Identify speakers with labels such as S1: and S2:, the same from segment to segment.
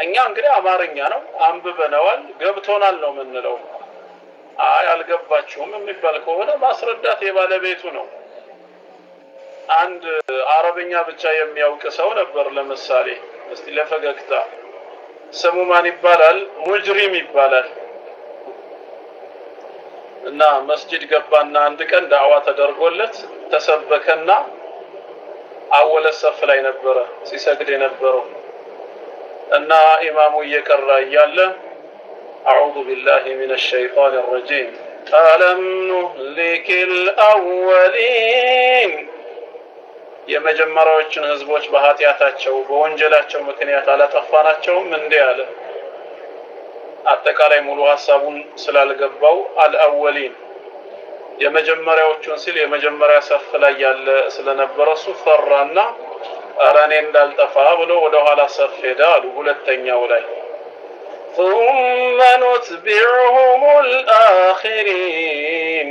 S1: እኛ እንግዲህ አማርኛ ነው አንብበነዋል፣ ገብቶናል ነው የምንለው። አይ አልገባችሁም የሚባል ከሆነ ማስረዳት የባለቤቱ ነው። አንድ አረብኛ ብቻ የሚያውቅ ሰው ነበር። ለምሳሌ እስቲ ለፈገግታ ስሙ ማን ይባላል? ሙጅሪም ይባላል። እና መስጂድ ገባና አንድ ቀን ዳዕዋ ተደርጎለት ተሰበከና አወለ ሰፍ ላይ ነበረ ሲሰግድ የነበረው እና ኢማሙ እየቀራ እያለ አዑዙ ቢላሂ ሚነ ሸይጣን ረጂም። አለም ኑህሊክ ልአወሊን የመጀመሪያዎችን ህዝቦች በኃጢአታቸው በወንጀላቸው ምክንያት አላጠፋናቸውም እንዴ አለ። አጠቃላይ ሙሉ ሀሳቡን ስላልገባው አልአወሊን። የመጀመሪያዎቹን ሲል የመጀመሪያ ሰፍ ላይ ያለ ስለነበረ እሱ ፈራና ኧረ እኔ እንዳልጠፋ ብሎ ወደ ኋላ ሰፍ ሄደ አሉ። ሁለተኛው ላይ ثم نتبعهم الآخرين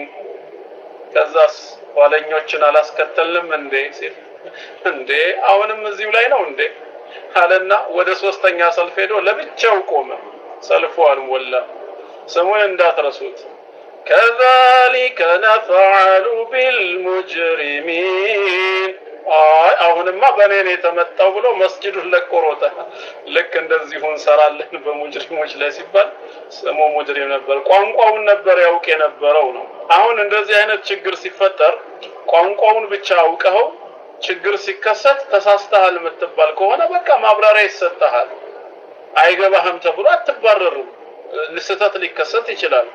S1: ከዛስ ኋለኞችን አላስከተልንም እንዴ ሲል እንዴ አሁንም እዚሁ ላይ ነው እንዴ አለና ወደ ሶስተኛ ሰልፍ ሄዶ ለብቻው ቆመ። ሰልፉ አልሞላም። ስሙን እንዳትረሱት። ከዛሊከ ነፍዐሉ ቢልሙጅሪሚን አይ አሁንማ በእኔ ነው የተመጣው ብሎ መስጂዱን ለቆ ሮጠ። ልክ እንደዚሁ እንሰራለን በሙጅሪሞች ላይ ሲባል ስሙ ሙጅሪም ነበር። ቋንቋውን ነበር ያውቅ የነበረው ነው። አሁን እንደዚህ አይነት ችግር ሲፈጠር ቋንቋውን ብቻ አውቀኸው ችግር ሲከሰት ተሳስተሃል የምትባል ከሆነ በቃ ማብራሪያ ይሰጥሃል። አይገባህም ተብሎ አትባረርም። ስህተት ሊከሰት ይችላል።